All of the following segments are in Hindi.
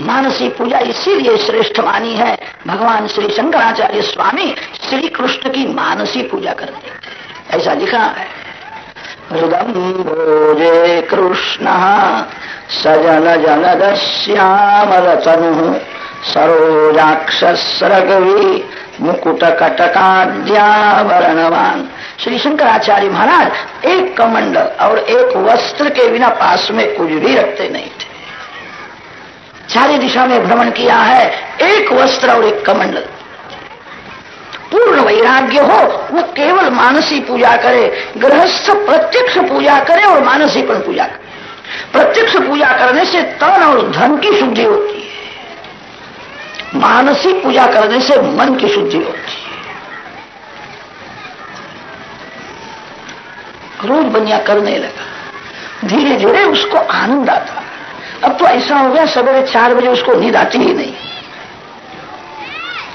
मानसी पूजा इसीलिए श्रेष्ठ मानी है। भगवान श्री शंकराचार्य स्वामी श्री कृष्ण की मानसी पूजा करते ऐसा लिखा है। हृदम भोजे कृष्ण सजन जन श्यामलतनु सरोजाक्षरगवी मुकुट कटकाद्यावरणवान श्री शंकराचार्य महाराज, एक कमंडल और एक वस्त्र के बिना पास में कुछ भी रखते नहीं थे। चारे दिशा में भ्रमण किया है, एक वस्त्र और एक कमंडल। पूर्ण वैराग्य हो, वो केवल मानसी पूजा करे, गृहस्थ प्रत्यक्ष पूजा करे और मानसी पर पूजा करे। प्रत्यक्ष पूजा करने से तन और धन की शुद्धि होती है। मानसी पूजा करने से मन की शुद्धि होती है। रोज बनिया करने लगा। धीरे धीरे उसको आनंद आता। अब तो ऐसा हो गया, सवेरे चार बजे उसको नींद आती ही नहीं।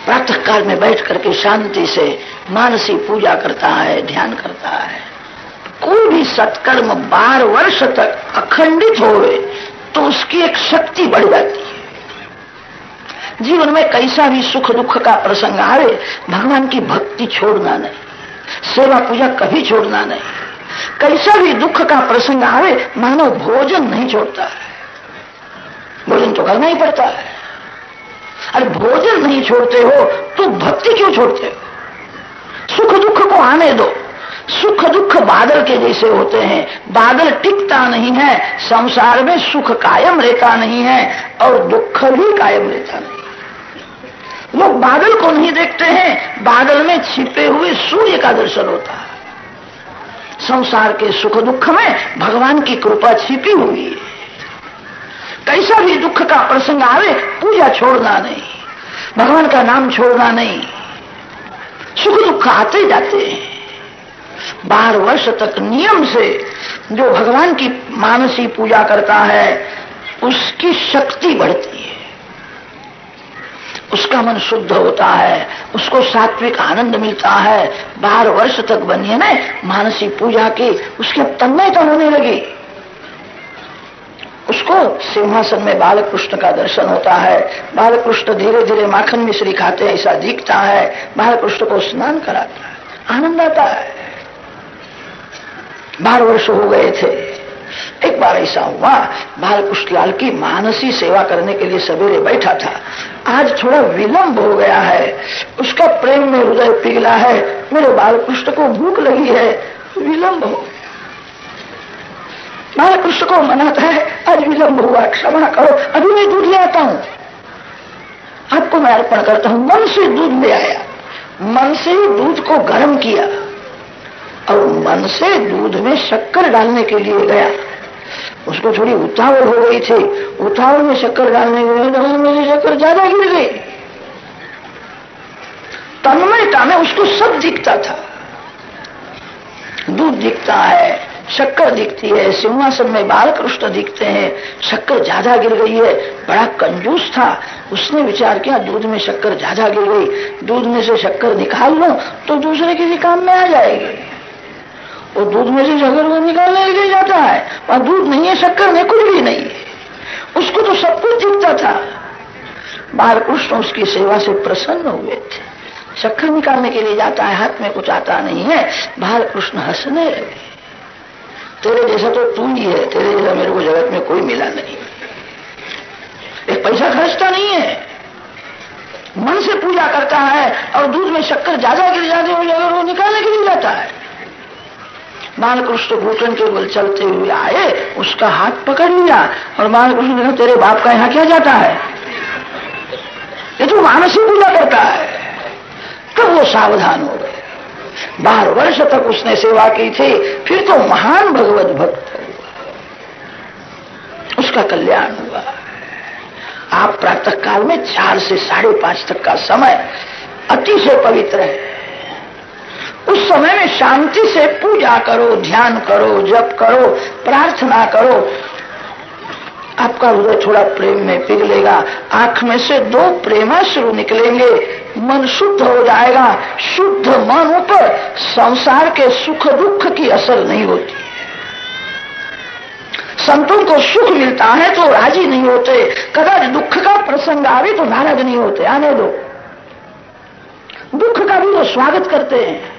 प्रातः काल में बैठ करके शांति से मानसी पूजा करता है, ध्यान करता है। कोई भी सत्कर्म बार वर्ष तक अखंडित हो तो उसकी एक शक्ति बढ़ जाती है। जीवन में कैसा भी सुख दुख का प्रसंग आवे, भगवान की भक्ति छोड़ना नहीं, सेवा पूजा कभी छोड़ना नहीं। कैसा भी दुख का प्रसंग आवे, मानव भोजन नहीं छोड़ता है। भोजन तो करना ही पड़ता है। अरे भोजन नहीं छोड़ते हो तो भक्ति क्यों छोड़ते हो? सुख दुख को आने दो। सुख दुख बादल के जैसे होते हैं। बादल टिकता नहीं है, संसार में सुख कायम रहता नहीं है और दुख भी कायम रहता नहीं। लोग बादल को नहीं देखते हैं, बादल में छिपे हुए सूर्य का दर्शन होता है। संसार के सुख दुख में भगवान की कृपा छिपी हुई है। कैसा भी दुख का प्रसंग आवे, पूजा छोड़ना नहीं, भगवान का नाम छोड़ना नहीं। सुख दुख आते जाते हैं। बार वर्ष तक नियम से जो भगवान की मानसी पूजा करता है, उसकी शक्ति बढ़ती है। उसका मन शुद्ध होता है, उसको सात्विक आनंद मिलता है। बार वर्ष तक बनिए ना, मानसी पूजा की, उसकी अब तन्मयता होने लगी। उसको सिंहासन में बालकृष्ण का दर्शन होता है। बालकृष्ण धीरे धीरे माखन मिश्री खाते ऐसा दिखता है। बालकृष्ण को स्नान कराता है। आनंद आता है। बारह वर्ष हो गए थे। एक बार ऐसा हुआ, बालकृष्ण लाल की मानसी सेवा करने के लिए सवेरे बैठा था। आज थोड़ा विलंब हो गया है। उसका प्रेम में हृदय पिघला है। मेरे बालकृष्ण को भूख लगी है। विलंब हो कृष्ण को मनाता है। आज विलंब हुआ, क्षमा करो। अभी मैं दूध ले आता हूँ। आपको मैं अर्पण करता हूँ। मन से दूध ले आया। मन से दूध को गर्म किया। और मन से दूध में शक्कर डालने के लिए गया। उसको थोड़ी उतावल हो गई थी। उतावल में शक्कर डालने के लिए तो मेरी शक्कर ज़्यादा गिर गई। तन्मयता में उसको सब दिखता था। दूध दिखता है। शक्कर दिखती है, सिंहासन में बाल कृष्ण दिखते हैं। शक्कर ज़्यादा गिर गई है, बड़ा कंजूस था। उसने विचार किया, दूध में शक्कर ज़्यादा गिर गई। दूध में से शक्कर निकाल लो तो दूसरे किसी काम में आ जाएगी। वो दूध में से शक्कर को निकालने लिए जाता है और दूध नहीं है, शक्कर में कुछ भी नहीं है। उसको तो सब कुछ दिखता था। बाल कृष्ण उसकी सेवा से प्रसन्न हुए थे। शक्कर निकालने के लिए जाता है, हाथ में कुछ आता नहीं है। बाल कृष्ण हंसने लगे। तेरे जैसा तो तू ही है, तेरे जैसा मेरे को जगत में कोई मिला नहीं। एक पैसा खर्चता नहीं है। मन से पूजा करता है और दूध में शक्कर ज़्यादा गिर जाती हो अगर वो निकालने के लिए जाता है। बालकृष्ण भूषण के बल चलते हुए आए, उसका हाथ पकड़ लिया और बालकृष्ण ने तेरे बाप का यहाँ क्या जाता है? ये तो मानसिक पूजा करता है। तब वो सावधान हो गए? बारह वर्ष तक उसने सेवा की थी, फिर तो महान भगवत भक्त उसका कल्याण हुआ। आप प्रातः काल में चार से साढ़े पाँच तक का समय अतिशय पवित्र है। उस समय में शांति से पूजा करो, ध्यान करो, जप करो, प्रार्थना करो आपका हृदय थोड़ा प्रेम में पिघलेगा आँख में से दो प्रेमाश्रु निकलेंगे। मन शुद्ध हो जाएगा। शुद्ध मन ऊपर संसार के सुख दुख की असर नहीं होती। संतों को सुख मिलता है तो राज़ी नहीं होते। कदाच दुख का प्रसंग आवे तो नाराज़ नहीं होते। आने दो। दुख का भी वो स्वागत करते हैं।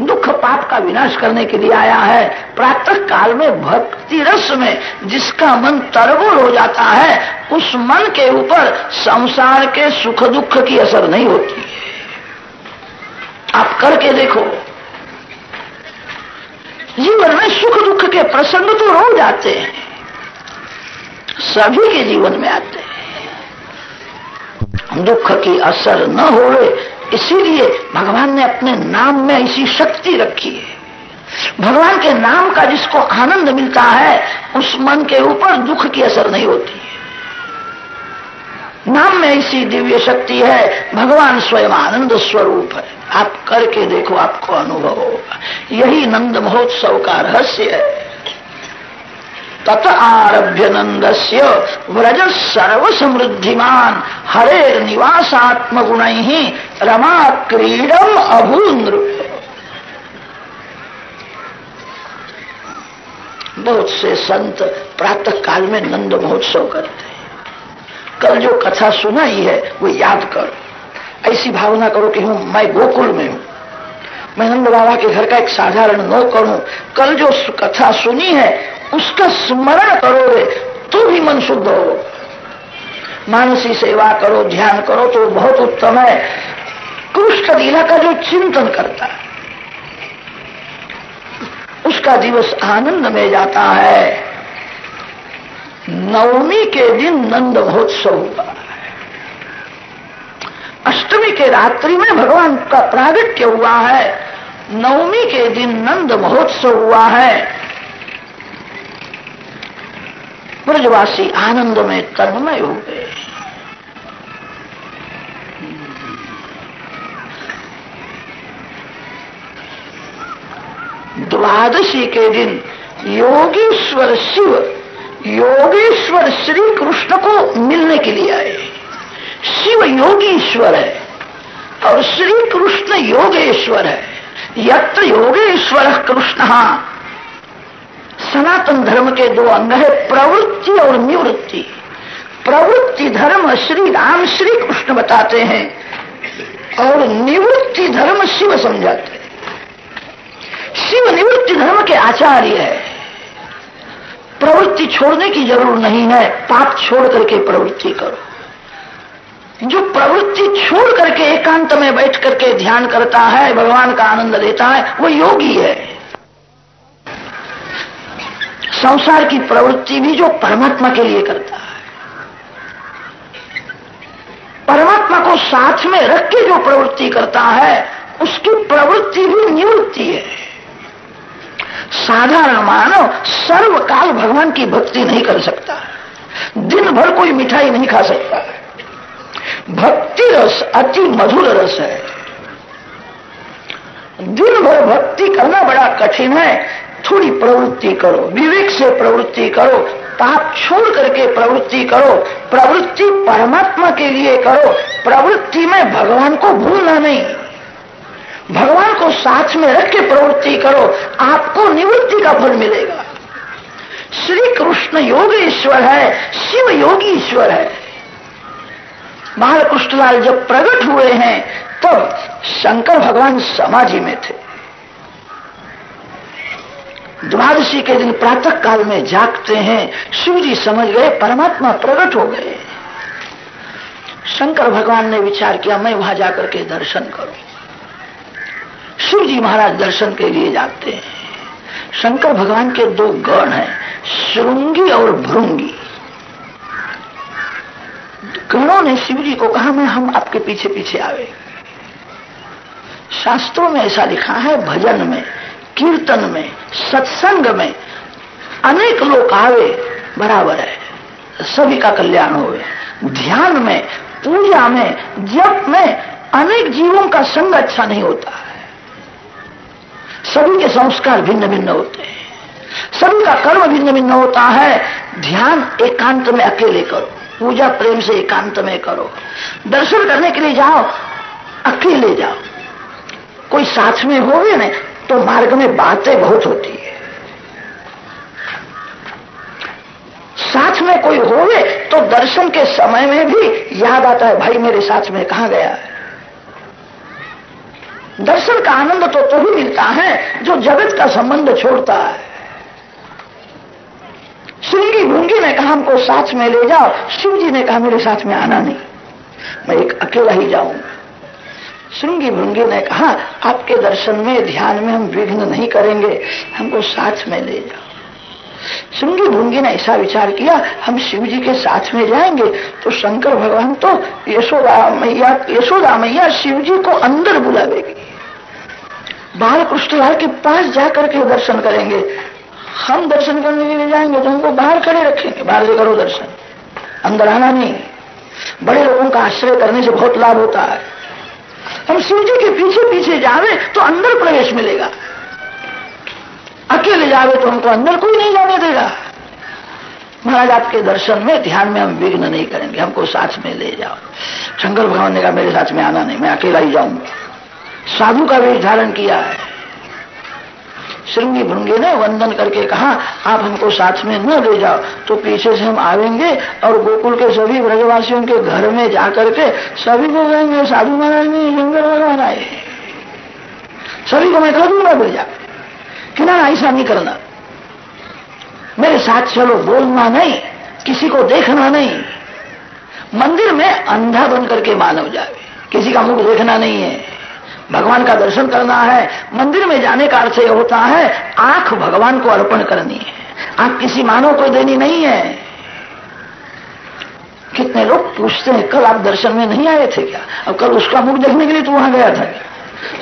दुख पाप का विनाश करने के लिए आया है। प्रातः काल में भक्ति रस में जिसका मन तरबुल हो जाता है, उस मन के ऊपर संसार के सुख दुख की असर नहीं होती आप करके देखो। जीवन में सुख दुख के प्रसंग तो रोज आते हैं। सभी के जीवन में आते हैं। दुख की असर न हो इसीलिए भगवान ने अपने नाम में ऐसी शक्ति रखी है। भगवान के नाम का जिसको आनंद मिलता है, उस मन के ऊपर दुख की असर नहीं होती है। नाम में ऐसी दिव्य शक्ति है, भगवान स्वयं आनंद स्वरूप है। आप करके देखो, आपको अनुभव होगा। यही नंद महोत्सव का रहस्य है। तत आरभ्य नंद से व्रज सर्व समृद्धिमान हरे निवासात्म गुण ही रमा क्रीडम अभून्द्र बहुत से संत प्रातः काल में नंद महोत्सव करते हैं। कल जो कथा सुनाई है, वो याद करो। ऐसी भावना करो कि हूँ, मैं गोकुल में हूँ। मैं नंद बाबा के घर का एक साधारण नौकर हूँ। कल जो कथा सुनी है उसका स्मरण करो करोगे तो भी मन शुद्ध हो। मानसी सेवा करो, ध्यान करो तो बहुत उत्तम है। कृष्ण लीला का जो चिंतन करता है, उसका दिवस आनंद में जाता है। नवमी के दिन नंद महोत्सव हुआ अष्टमी के रात्रि में भगवान का प्रागट्य हुआ है। नवमी के दिन नंद महोत्सव हुआ है। ब्रजवासी आनंद में तन्मय हो गए। द्वादशी के दिन योगेश्वर शिव, योगेश्वर श्री कृष्ण को मिलने के लिए आए। शिव योगीश्वर है और श्री कृष्ण योगेश्वर है। यत्र योगेश्वर कृष्ण सनातन धर्म के दो अंग है, प्रवृत्ति और निवृत्ति। प्रवृत्ति धर्म श्री राम, श्री कृष्ण बताते हैं और निवृत्ति धर्म शिव समझाते हैं। शिव निवृत्ति धर्म के आचार्य है। प्रवृत्ति छोड़ने की ज़रूर नहीं है, पाप छोड़ करके प्रवृत्ति करो। जो प्रवृत्ति छोड़ करके एकांत में बैठ करके ध्यान करता है, भगवान का आनंद लेता है, वो योगी है। संसार की प्रवृत्ति भी जो परमात्मा के लिए करता है। परमात्मा को साथ में रख के जो प्रवृत्ति करता है, उसकी प्रवृत्ति भी निवृत्ति है। साधारण मानव सर्वकाल भगवान की भक्ति नहीं कर सकता। दिन भर कोई मिठाई नहीं खा सकता। भक्ति रस अति मधुर रस है। दिन भर भक्ति करना बड़ा कठिन है थोड़ी प्रवृत्ति करो, विवेक से प्रवृत्ति करो पाप छोड़ करके प्रवृत्ति करो, प्रवृत्ति परमात्मा के लिए करो, प्रवृत्ति में भगवान को भूलना नहीं। भगवान को साथ में रख के प्रवृत्ति करो, आपको निवृत्ति का फल मिलेगा। श्री कृष्ण योगेश्वर है, शिव योगी ईश्वर है। बालकृष्णलाल जब प्रकट हुए हैं, तब शंकर भगवान समाधि में थे। द्वादशी के दिन प्रातः काल में जागते हैं शिव जी समझ गए, परमात्मा प्रकट हो गए। शंकर भगवान ने विचार किया, मैं वहाँ जाकर के दर्शन करूँ। शिव जी महाराज दर्शन के लिए जाते हैं। शंकर भगवान के दो गण हैं श्रृंगी और भृंगी। गणों ने शिव जी को कहा, मैं, हम आपके पीछे पीछे आवे। शास्त्रों में ऐसा लिखा है, भजन में कीर्तन में, सत्संग में अनेक लोग आवे, बराबर है। सभी का कल्याण होवे। ध्यान में, पूजा में, जप में अनेक जीवों का संग अच्छा नहीं होता है। सभी के संस्कार भिन्न भिन्न होते हैं। सभी का कर्म भिन्न भिन्न होता है। ध्यान एकांत में अकेले करो। पूजा प्रेम से एकांत में करो। दर्शन करने के लिए जाओ, अकेले जाओ। कोई साथ में हो गए ना तो मार्ग में बातें बहुत होती है। साथ में कोई होवे तो दर्शन के समय में भी याद आता है, भाई मेरे साथ में कहा गया है? दर्शन का आनंद तो तभी मिलता है, जो जगत का संबंध छोड़ता है। श्रृंगी भृंगी ने कहा, हमको साथ में ले जाओ। शिव जी ने कहा, मेरे साथ में आना नहीं, मैं एक अकेला ही जाऊँगा। श्रृंगी भृंगी ने कहा, आपके दर्शन में, ध्यान में हम विघ्न नहीं करेंगे, हमको साथ में ले जाओ। श्रृंगी भृंगी ने ऐसा विचार किया, हम शिव जी के साथ में जाएँगे तो शंकर भगवान तो यशोदा मैया यशोदा मैया शिव जी को अंदर बुलावेगी। बाल कृष्णलाल के पास जाकर के दर्शन करेंगे। हम दर्शन करने के लिए जाएँगे तो हमको बाहर खड़े रखेंगे, बाहर से करो दर्शन। अंदर आना नहीं। बड़े लोगों का आश्रय करने से बहुत लाभ होता है। हम जी के पीछे पीछे जावे तो अंदर प्रवेश मिलेगा। अकेले जावे तो हमको अंदर कोई नहीं जाने देगा। महाराज, आपके दर्शन में, ध्यान में हम विघ्न नहीं करेंगे। हमको साथ में ले जाओ। शंकर भगवान ने कहा, मेरे साथ में आना नहीं, मैं अकेला ही जाऊँगा। साधु का वेश धारण किया है। श्रृंगी भृंगी ने वंदन करके कहा, आप हमको साथ में न ले जाओ। तो पीछे से हम आवेंगे और गोकुल के सभी ब्रजवासियों के घर में जाकर के सभी को कहेंगे, साधु महाराज ने शंकर भगवान आए सभी को मैं कह दूँगा जा कि ना ऐसा नहीं करना। मेरे साथ चलो बोलना नहीं, किसी को देखना नहीं। मंदिर में अंधा बन करके मानव जावे किसी का मुख देखना नहीं है। भगवान का दर्शन करना है, मंदिर में जाने का अर्थ यह होता है, आँख भगवान को अर्पण करनी है। आँख किसी मानव को देनी नहीं है। कितने लोग पूछते हैं, कल आप दर्शन में नहीं आए थे क्या? अब कल उसका मुख देखने के लिए तू वहाँ गया था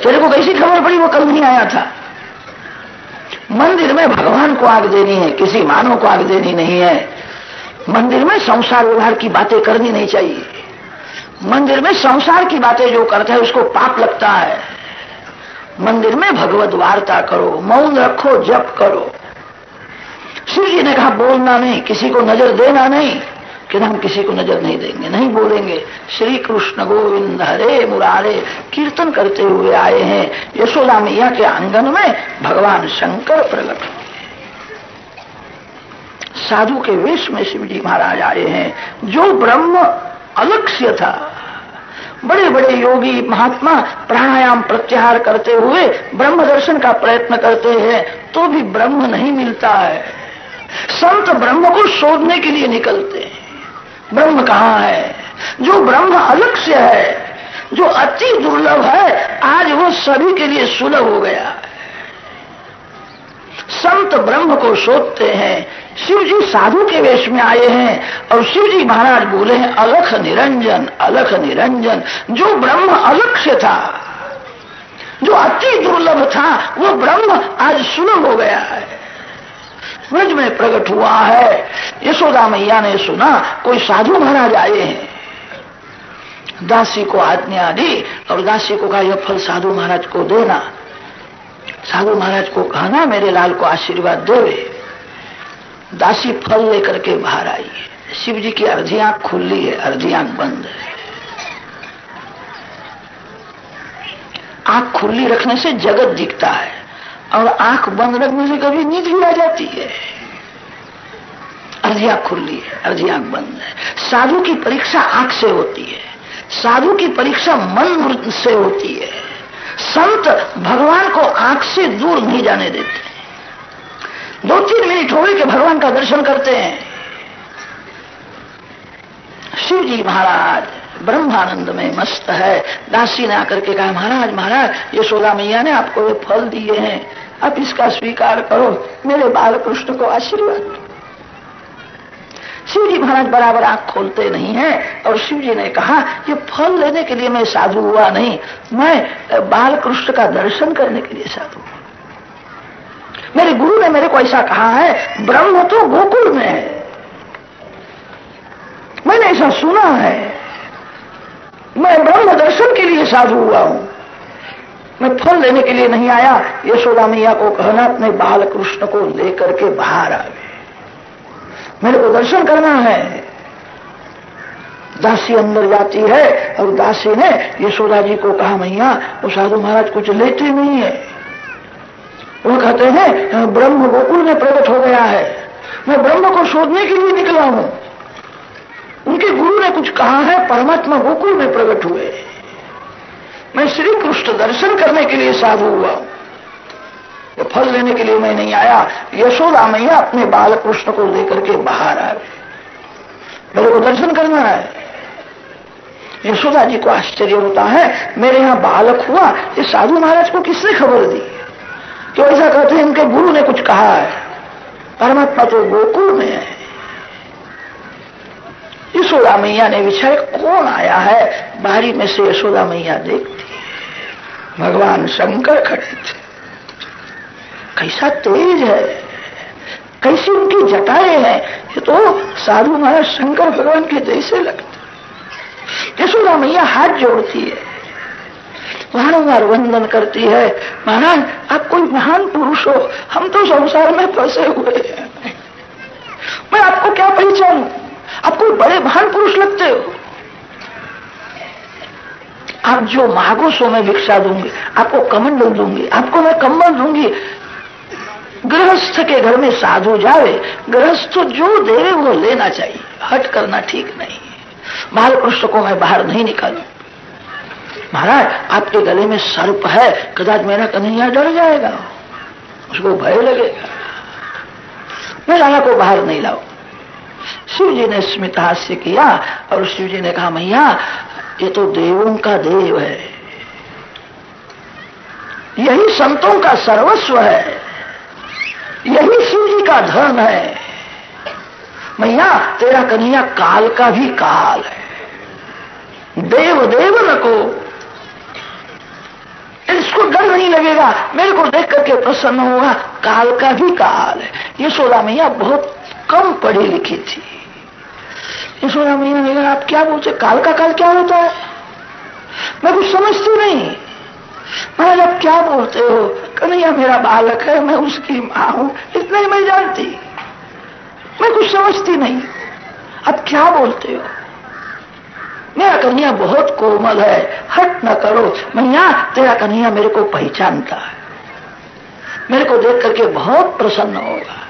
तेरे को कैसी खबर पड़ी वो कल नहीं आया था? मंदिर में भगवान को आग देनी है, किसी मानव को आग देनी नहीं है। मंदिर में संसार व्यवहार की बातें करनी नहीं चाहिए। मंदिर में संसार की बातें जो करता है, उसको पाप लगता है। मंदिर में भगवत वार्ता करो, मौन रखो, जप करो। शिव जी ने कहा, बोलना नहीं, किसी को नज़र देना नहीं, कि हम किसी को नज़र नहीं देंगे, नहीं बोलेंगे। श्री कृष्ण गोविंद हरे मुरारे, कीर्तन करते हुए आए हैं, यशोदा मैया के आँगन में भगवान शंकर प्रकट साधु के वेश में शिव जी महाराज आए हैं, जो ब्रह्म अलक्ष्य था। बड़े बड़े योगी महात्मा प्राणायाम प्रत्याहार करते हुए ब्रह्म दर्शन का प्रयत्न करते हैं तो भी ब्रह्म नहीं मिलता है। संत ब्रह्म को शोधने के लिए निकलते हैं। ब्रह्म कहाँ है? जो ब्रह्म अलक्ष्य है, जो अति दुर्लभ है, आज वो सभी के लिए सुलभ हो गया। संत ब्रह्म को सोचते हैं। शिव जी साधु के वेश में आए हैं और शिव जी महाराज बोले हैं, अलख निरंजन अलख निरंजन। जो ब्रह्म अलक्ष्य था, जो अति दुर्लभ था, वो ब्रह्म आज सुलभ हो गया है। ब्रज में प्रकट हुआ है। यशोदा मैया ने सुना, कोई साधु महाराज आए हैं। दासी को आज्ञा दी और दासी को कहा, यह फल साधु महाराज को देना। साधु महाराज को कहा ना मेरे लाल को आशीर्वाद देवे दासी फल लेकर के बाहर आई है। शिव जी की अर्धी आँख खुली है, अर्धी आँख बंद है। आँख खुली रखने से जगत दिखता है, और आँख बंद रखने से कभी नींद भी आ जाती है। अर्धी आँख खुली है, अर्धी आँख बंद है। साधु की परीक्षा आँख से होती है। साधु की परीक्षा मन से होती है। संत भगवान को आँख से दूर नहीं जाने देते। दो तीन मिनट हो गए कि भगवान का दर्शन करते हैं। शिव जी महाराज ब्रह्मानंद में मस्त है। दासी ने आकर के कहा, महाराज महाराज, ये यशोदा मैया ने आपको ये फल दिए हैं। अब इसका स्वीकार करो। मेरे बाल कृष्ण को आशीर्वाद शिव जी महाराज बराबर आँख खोलते नहीं हैं। और शिव जी ने कहा, ये फल लेने के लिए मैं साधु हुआ नहीं। मैं बाल कृष्ण का दर्शन करने के लिए साधु हुआ मेरे गुरु ने मेरे को ऐसा कहा है, ब्रह्म तो गोकुल में है। मैंने ऐसा सुना है। मैं ब्रह्म दर्शन के लिए साधु हुआ हूँ। मैं फल लेने के लिए नहीं आया। यशोदा मैया को कहना, अपने बाल कृष्ण को लेकर के बाहर आवे मेरे को दर्शन करना है। दासी अंदर जाती है और दासी ने यशोदा जी को कहा, मैया वो साधु महाराज कुछ लेते नहीं है। वो कहते हैं, ब्रह्म गोकुल में प्रकट हो गया है। मैं ब्रह्म को शोधने के लिए निकला हूँ। उनके गुरु ने कुछ कहा है, परमात्मा गोकुल में प्रकट हुए। मैं श्री कृष्ण दर्शन करने के लिए साधु हुआ ये फल लेने के लिए मैं नहीं आया। यशोदा मैया अपने बाल कृष्ण को लेकर के बाहर आ गए मेरे को दर्शन करना है। यशोदा जी को आश्चर्य होता है, मेरे यहाँ बालक हुआ, ये साधु महाराज को किसने खबर दी? तो ऐसा कहते हैं, इनके गुरु ने कुछ कहा है। परमात्मा तो गोकुल में है। यशोदा मैया ने विचार, कौन आया है? बारी में से यशोदा मैया देखती भगवान शंकर खड़े थे। कैसा तेज है? कैसी उनकी जटाएँ हैं? ये तो साधु महाराज शंकर भगवान के जैसे लगते यशोदा मैया हाथ जोड़ती है। बार वंदन करती है। महाराज, आप कोई महान पुरुष हो। हम तो संसार में फंसे हुए हैं। मैं आपको क्या पहचानू? आप कोई बड़े महान पुरुष लगते हो? आप जो मांगो सो मैं भिक्षा दूँगी, आपको कमंडल दूँगी, आपको मैं कंबल दूँगी गृहस्थ के घर में साधु जावे, गृहस्थ जो देवे वो लेना चाहिए। हट करना ठीक नहीं। बाल बालकृष्ण को मैं बाहर नहीं निकालू। महाराज, आपके गले में सर्प है, कदाच मेरा कन्हैया डर जाएगा। उसको भय लगेगा। मैं राजा को बाहर नहीं लाऊ। शिव जी ने स्मित हास्य किया और शिव जी ने कहा, मैया, ये तो देवों का देव है। यही संतों का सर्वस्व है। यही शिव जी का धर्म है। मैया, तेरा कन्हैया काल का भी काल है। देव देव रखो। इसको डर नहीं लगेगा। मेरे को देख करके प्रसन्न होगा, काल का भी काल है। यशोदा मैया बहुत कम पढ़ी लिखी थी। यशोदा मैया आप क्या बोलते काल का काल क्या होता है? मैं कुछ समझती नहीं। महाराज आप क्या बोलते हो? कन्हैया मेरा बालक है, मैं उसकी माँ हूँ। इतना ही मैं जानती। मैं कुछ समझती नहीं। अब क्या बोलते हो? मेरा कन्हैया बहुत कोमल है। हट न करो। मैया, तेरा कन्हैया मेरे को पहचानता है। मेरे को देख करके बहुत प्रसन्न होगा।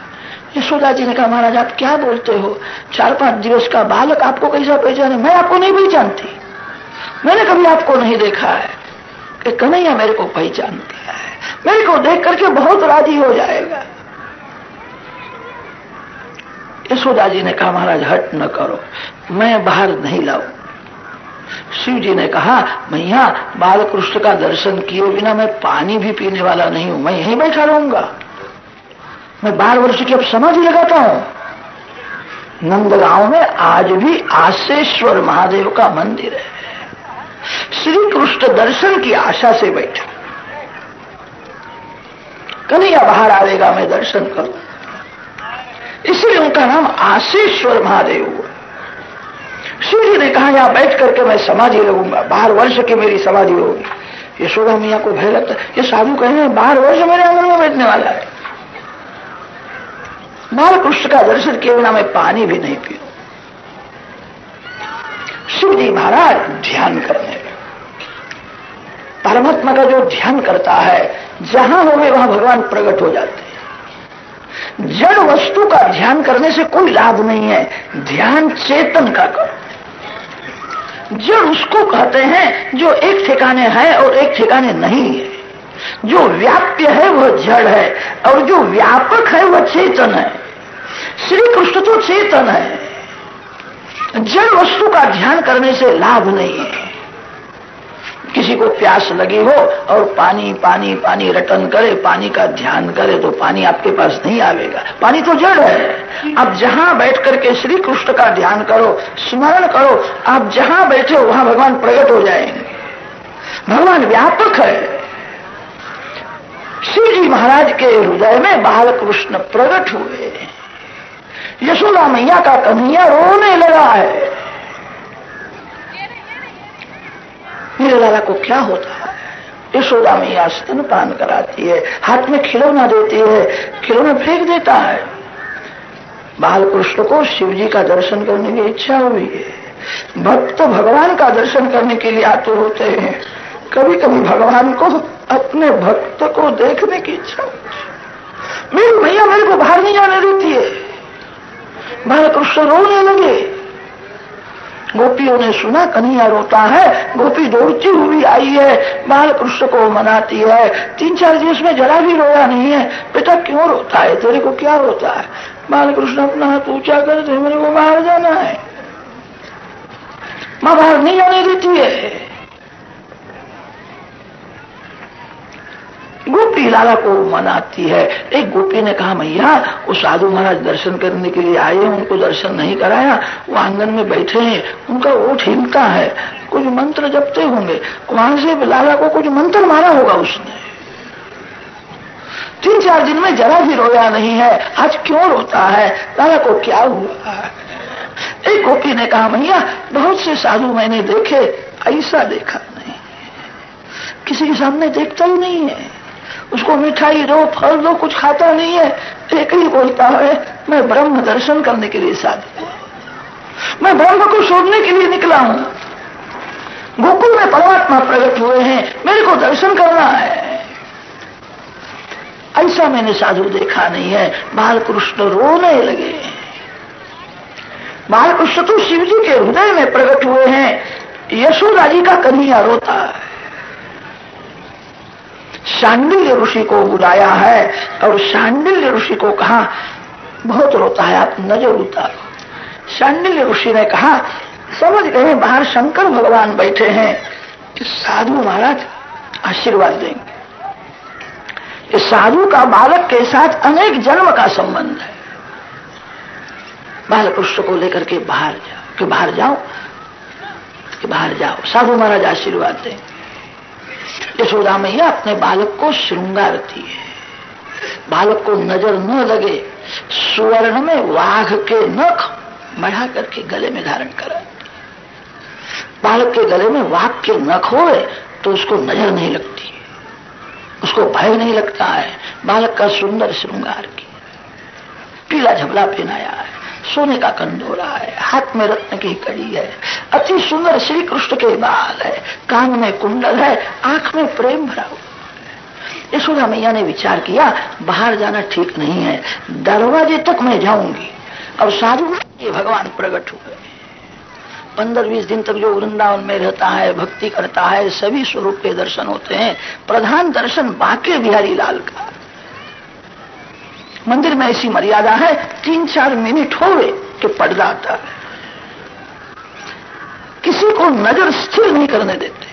यशोदा जी ने कहा, महाराज, आप क्या बोलते हो? चार पाँच दिवस का बालक आपको कैसा पहचाने? मैं आपको नहीं पहचानती। मैंने कभी आपको नहीं देखा है। कि कन्हैया मेरे को पहचानता है। मेरे को देख करके बहुत राज़ी हो जाएगा। यशोदा जी ने कहा, महाराज, हट न करो। मैं बाहर नहीं लाऊ। शिव जी ने कहा, मैया, बालकृष्ण का दर्शन किए बिना मैं पानी भी पीने वाला नहीं हूँ। मैं यहीं बैठा रहूँगा। मैं बारह वर्ष की अब समाधि लगाता हूँ। नंदगांव में आज भी आशेश्वर महादेव का मंदिर है। श्री कृष्ण दर्शन की आशा से बैठा। कन्हैया बाहर आएगा मैं दर्शन करूँ। इसलिए उनका नाम आशेश्वर महादेव हुआ। शिव जी ने कहा, यहाँ बैठ करके मैं समाधि रहूँगा बारह वर्ष की मेरी समाधि होगी। यशोदा मियाँ को भय लगता ये साधु कहे बारह वर्ष मेरे आँगन में बैठने वाला है। बाल कृष्ण का दर्शन किए बिना मैं पानी भी नहीं पीऊ। शिव जी महाराज, ध्यान करने परमात्मा का जो ध्यान करता है, जहाँ हो होंगे वहाँ भगवान प्रकट हो जाते हैं। जड़ वस्तु का ध्यान करने से कोई लाभ नहीं है। ध्यान चेतन का करो जड़ उसको कहते हैं, जो एक ठिकाने है और एक ठिकाने नहीं है। जो व्याप्य है, वह जड़ है, और जो व्यापक है, वह चेतन है। श्री कृष्ण तो चेतन है। जड़ वस्तु का ध्यान करने से लाभ नहीं है। किसी को प्यास लगी हो और पानी पानी पानी रटन करे, पानी का ध्यान करे तो पानी आपके पास नहीं आवेगा। पानी तो जड़ है। आप जहाँ बैठ करके श्री कृष्ण का ध्यान करो, स्मरण करो, आप जहाँ बैठे वहाँ भगवान प्रकट हो जाएँगे। भगवान व्यापक है। श्री जी महाराज के हृदय में बाल कृष्ण प्रकट हुए। यशोदा मैया का कन्हैया रोने लगा है। मेरे लाला को क्या होता है? यशोदा मैया स्तन पान कराती है, हाथ में खिलौना देती है, खिलौना फेंक देता है। बाल कृष्ण को शिव जी का दर्शन करने की इच्छा हुई है। भक्त भगवान का दर्शन करने के लिए आतुर होते हैं। कभी कभी भगवान को अपने भक्त को देखने की इच्छा होती मेरी भैया मेरे को बाहर नहीं जाने देती है। बालकृष्ण रोने लगे। गोपियों ने सुना, कन्हैया रोता है। गोपी दौड़ती हुई आई है। बाल कृष्ण को मनाती है। तीन चार दिवस में जरा भी रोया नहीं है। बेटा क्यों रोता है? तेरे को क्या रोता है? बाल कृष्ण अपना हाथ ऊँचा करते मेरे को बाहर जाना है। माँ बाहर नहीं जाने देती है। गोपी लाला को मनाती है। एक गोपी ने कहा, मैया वो साधु महाराज दर्शन करने के लिए आए उनको दर्शन नहीं कराया। वो आँगन में बैठे हैं, उनका ओठ हिलता है। कुछ मंत्र जपते होंगे। वहाँ से लाला को कुछ मंत्र मारा होगा उसने। तीन चार दिन में जरा भी रोया नहीं है। आज क्यों रोता है? लाला को क्या हुआ? एक गोपी ने कहा भैया बहुत से साधु मैंने देखे, ऐसा देखा नहीं। किसी के सामने देखता ही नहीं है। उसको मिठाई दो, फल दो, कुछ खाता नहीं है। एक ही बोलता है, मैं ब्रह्म दर्शन करने के लिए साधु मैं ब्रह्म को छोड़ने के लिए निकला हूँ। गोकुल में परमात्मा प्रकट हुए हैं। मेरे को दर्शन करना है। ऐसा मैंने साधु देखा नहीं है। बालकृष्ण रोने लगे। बालकृष्ण तो शिव जी के हृदय में प्रकट हुए हैं। यशोदा जी का कन्हैया रोता है। शांडिल्य ऋषि को बुलाया है और शांडिल्य ऋषि को कहा, बहुत रोता है, आप नज़र उतारो। शांडिल्य ऋषि ने कहा, समझ गए, बाहर शंकर भगवान बैठे हैं। कि साधु महाराज आशीर्वाद देंगे। इस साधु का बालक के साथ अनेक जन्म का संबंध है। बालकृष्ण को लेकर के बाहर जाओ, कि बाहर जाओ, कि बाहर जाओ। साधु महाराज आशीर्वाद देंगे। यशोदा मैया अपने बालक को श्रृंगारती है। बालक को नज़र न लगे, सुवर्ण में वाघ के नख बढ़ा करके गले में धारण करा। बालक के गले में वाघ के नख हो तो उसको नज़र नहीं लगती। उसको भय नहीं लगता है। बालक का सुंदर श्रृंगार किया। पीला झबला पहनाया है। सोने का कंदोरा है, हाथ में रत्न की कड़ी है, अति सुंदर श्री कृष्ण के बाल है, कान में कुंडल है, आँख में प्रेम भरा हुआ यशोदा मैया ने विचार किया, बाहर जाना ठीक नहीं है, दरवाजे तक मैं जाऊँगी। और साधु ये भगवान प्रकट हुए पंद्रह बीस दिन तक जो वृंदावन में रहता है, भक्ति करता है, सभी स्वरूप के दर्शन होते हैं, प्रधान दर्शन बाके बिहारी लाल का। मंदिर में ऐसी मर्यादा है तीन चार मिनट हो गए कि पड़ जाता है किसी को नज़र स्थिर नहीं करने देते।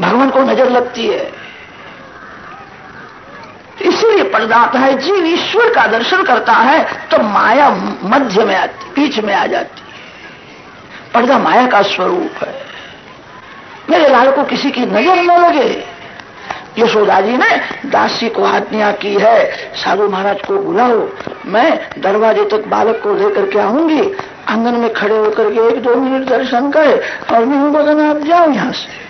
भगवान को नज़र लगती है। इसीलिए पड़ जाता है, जीव ईश्वर का दर्शन करता है तो माया मध्य में आती, बीच में आ जाती। है पर्दा माया का स्वरूप है। मेरे लाल को किसी की नज़र न लगे। यशोदा जी ने दासी को आज्ञा की है। साधु महाराज को बुलाओ। मैं दरवाजे तक बालक को लेकर के आऊँगी। आँगन में खड़े होकर के एक दो मिनट दर्शन करे और मैं बगन आप जाओ यहाँ से।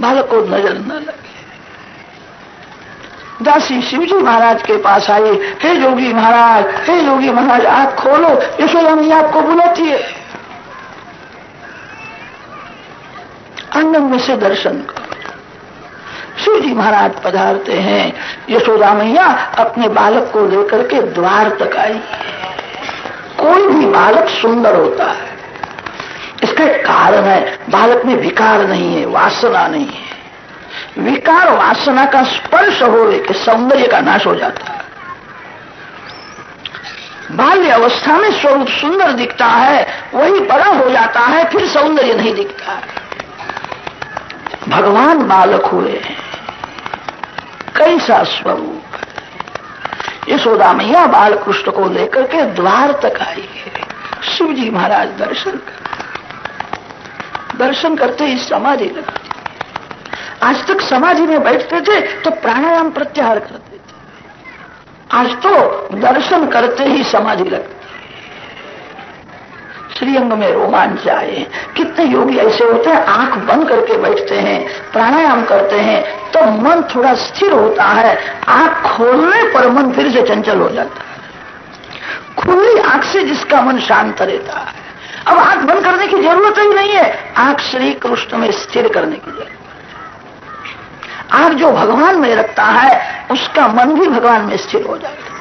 बालक को नज़र न लगे। दासी शिवजी महाराज के पास आई हे योगी महाराज, हे योगी महाराज आप खोलो। यशोदा मैया आपको बुलाती है। में से दर्शन करो। शिव जी महाराज पधारते हैं। यशोदा मैया अपने बालक को लेकर के द्वार तक आई। कोई भी बालक सुंदर होता है। इसका कारण है, बालक में विकार नहीं है, वासना नहीं है। विकार वासना का स्पर्श हो कि सौंदर्य का नाश हो जाता है। बाल्य अवस्था में स्वरूप सुंदर दिखता है, वही बड़ा हो जाता है, फिर सौंदर्य नहीं दिखता। है भगवान बालक हुए कैसा स्वरूप? यशोदा मैया बाल कृष्ण को लेकर के द्वार तक आई है। शिव जी महाराज दर्शन कर दर्शन करते ही समाधि लगती आज तक समाधि में बैठते थे तो प्राणायाम प्रत्याहार करते थे। आज तो दर्शन करते ही समाधि लगती श्रीअंग में रोमांच आए कितने योगी ऐसे होते हैं, आँख बंद करके बैठते हैं, प्राणायाम करते हैं तो मन थोड़ा स्थिर होता है। आँख खोलने पर मन फिर से चंचल हो जाता है। खुली आँख से जिसका मन शांत रहता है। अब आँख बंद करने की ज़रूरत ही नहीं है। आँख श्री कृष्ण में स्थिर करने की ज़रूरत आँख जो भगवान में रखता है, उसका मन भी भगवान में स्थिर हो जाता है।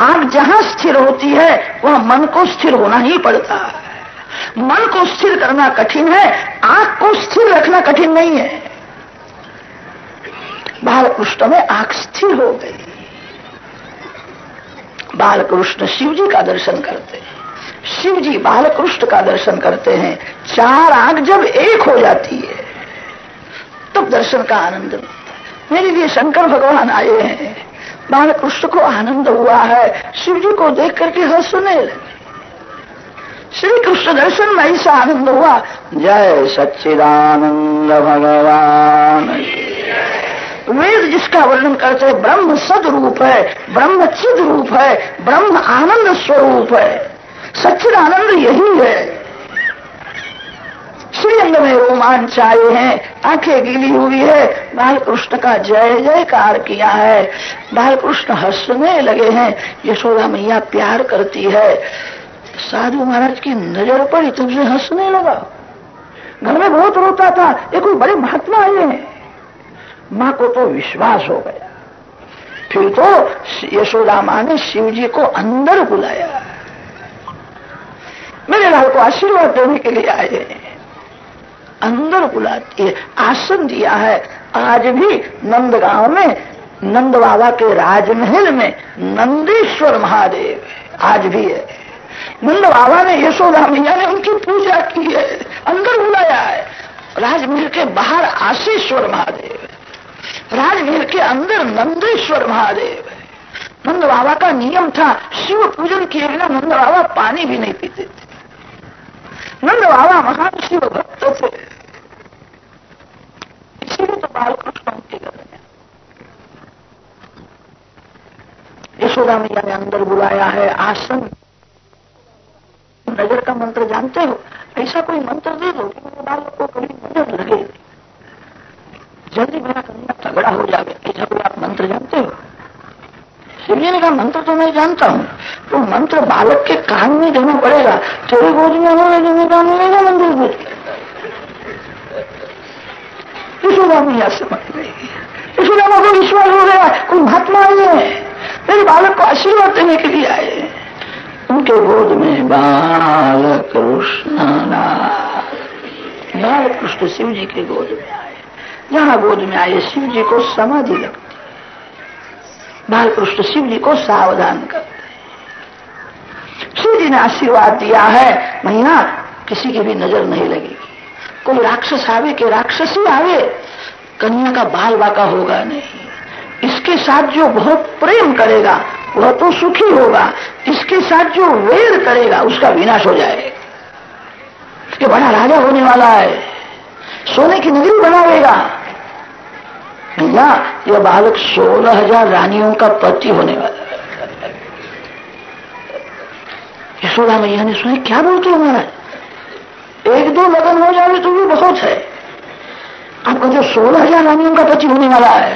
आग जहाँ स्थिर होती है, वह मन को स्थिर होना ही पड़ता है। मन को स्थिर करना कठिन है, आँख को स्थिर रखना कठिन नहीं है। बालकृष्ण में आँख स्थिर हो गई। बालकृष्ण शिव जी का दर्शन करते हैं। शिव जी बालकृष्ण का दर्शन करते हैं। चार आँख जब एक हो जाती है, तब दर्शन का आनंद मिलता है। मेरे लिए शंकर भगवान आए हैं। बालकृष्ण को आनंद हुआ है। शिव जी को देख करके हंसने लगे। श्री कृष्ण दर्शन में ऐसा आनंद हुआ जय सच्चिदानंद भगवान वेद जिसका वर्णन करते हैं, ब्रह्म सद रूप है, ब्रह्म चिद रूप है, ब्रह्म आनंद स्वरूप है। सच्चिद आनंद यही है। श्रीअंग में रोमांच आए हैं, आँखें गीली हुई है, बालकृष्ण का जय जयकार किया है। बालकृष्ण हंसने लगे हैं, यशोदा मैया प्यार करती है। साधु महाराज की नज़र पड़ी तुमसे हंसने लगा। घर में बहुत रोता था, ये कोई बड़े महात्मा आए हैं। माँ को तो विश्वास हो गया। फिर तो यशोदा माँ ने शिव जी को अंदर बुलाया। मेरे लाल को आशीर्वाद देने के लिए आए अंदर बुलाती है आसन दिया है। आज भी नंदगांव में नंद बाबा के राजमहल में नंदेश्वर महादेव आज भी है। नंद बाबा ने यशोदा मैया ने उनकी पूजा की है, अंदर बुलाया है। राजमहल के बाहर आशीश्वर महादेव राजमहल के अंदर नंदेश्वर महादेव नंद बाबा का नियम था, शिव पूजन किए बिना नंद बाबा पानी भी नहीं पीते थे। नंद बाबा महान शिव भक्त थे। इसीलिए तो बालकृष्ण उनके घर में यशोदा मैया ने अंदर बुलाया है, आसन नज़र का मंत्र जानते हो ऐसा कोई मंत्र दे दो कि मेरे बालक को कभी नज़र लगे जल्दी मेरा कन्या तगड़ा हो जाए ऐसा कोई आप मंत्र जानते हो। शिवजी ने कहा मंत्र तो मैं जानता हूँ तो मंत्र बालक के कान में देना पड़ेगा तेरे गोद में होने देने का मिलेगा मंदिर कुछ यशोदा मैया समझ गई यशोदा को विश्वास हो गया, कोई महात्मा आए हैं। मेरे बालक को आशीर्वाद देने के लिए आए। उनके गोद में बाल कृष्ण बाल कृष्ण शिव जी के गोद में आए। जहाँ गोद में आए शिव जी को समाधि लगती। बाल कृष्ण शिव जी को सावधान करते। शिव जी ने आशीर्वाद दिया है मैया किसी की भी नज़र नहीं लगेगी। कोई राक्षस आवे कि राक्षसी आवे, कन्या का बाल बाका होगा नहीं। इसके साथ जो बहुत प्रेम करेगा वह तो सुखी होगा। इसके साथ जो वेर करेगा, उसका विनाश हो जाएगा इसके बड़ा राजा होने वाला है। सोने की नगरी बनावेगा। भैया यह बालक सोलह हज़ार रानियों का पति होने वाला है। यशोदा मैया ने सुने, क्या बोलते हो महाराज? एक दो लगन हो जाए तो भी बहुत है। आप कहते सोलह हज़ार रानियों का पति होने वाला है,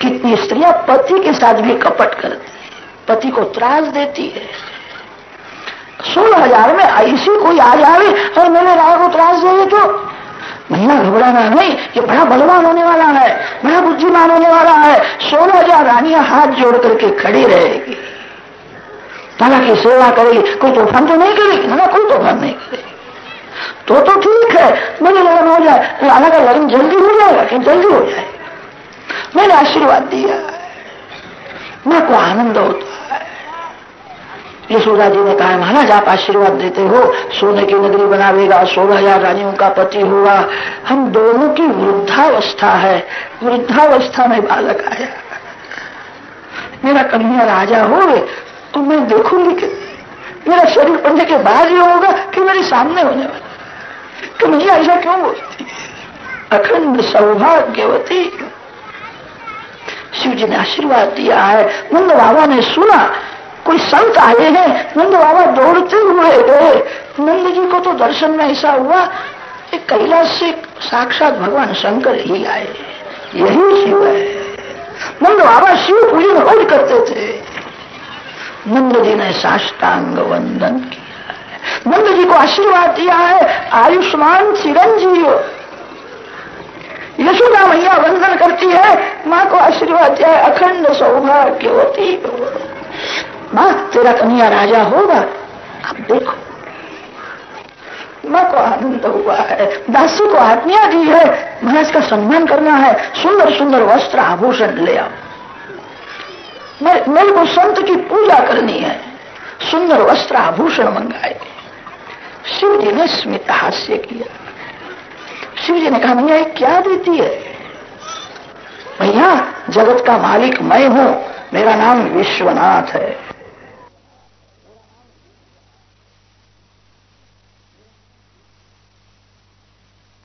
कितनी स्त्रियाँ पति के साथ भी कपट करती पति को त्रास देती है। सोलह हज़ार में ऐसी कोई आ जावे और मैंने राय को त्रास दे तो। महिला घबराना नहीं, ये बड़ा बलवान होने वाला है, बड़ा बुद्धिमान होने वाला है। सोलह हज़ार रानियाँ हाथ जोड़ करके खड़ी रहेगी। ताला की सेवा करेगी, कोई तूफ़ान तो नहीं करेगी? ना कोई तूफ़ान नहीं करेगी। तो तो ठीक है मेरे लगन हो जाए लाला का लगन जल्दी हो जाएगा कि जल्दी हो जाएगा। मैंने आशीर्वाद दिया। माँ को आनंद होता है। यशोदा जी ने कहा, महाराज, आप आशीर्वाद देते हो, सोने की नगरी बनावेगा, सोलह हज़ार रानियों का पति होगा। हम दोनों की वृद्धावस्था है, वृद्धावस्था में बालक आया। मेरा कन्हैया राजा हो तो मैं देखूँगी कि मेरा शरीर पढ़ने के बाद ही होगा कि मेरे सामने होने वाला। तो मुझे ऐसा क्यों बोलती अखंड सौभाग्यवती। शिव जी ने आशीर्वाद दिया है। नंद बाबा ने सुना, कोई संत आए हैं, नंद बाबा दौड़ते हुए गए। नंद जी को तो दर्शन में ऐसा हुआ कि कैलाश से साक्षात भगवान शंकर ही आए। यही शिव है। नंद बाबा शिव पूजन रोज करते थे। नंद जी ने साष्टांग वंदन किया है। नंद जी को आशीर्वाद दिया है। आयुष्मान चिरंजीव यशोदा मैया वंदन करती है। माँ को आशीर्वाद है अखंड सौभाग्यवती माँ, तेरा कन्या राजा होगा। अब देखो, माँ को आनंद हुआ है, दासी को आज्ञा दी है। महाराज का सम्मान करना है। सुंदर सुंदर वस्त्र आभूषण ले आओ। मेरे को संत की पूजा करनी है। सुंदर वस्त्र आभूषण मंगाए। शिव जी ने स्मित हास्य किया। शिव जी ने कहा भैया क्या देती है? भैया, जगत का मालिक मैं हूँ। मेरा नाम विश्वनाथ है।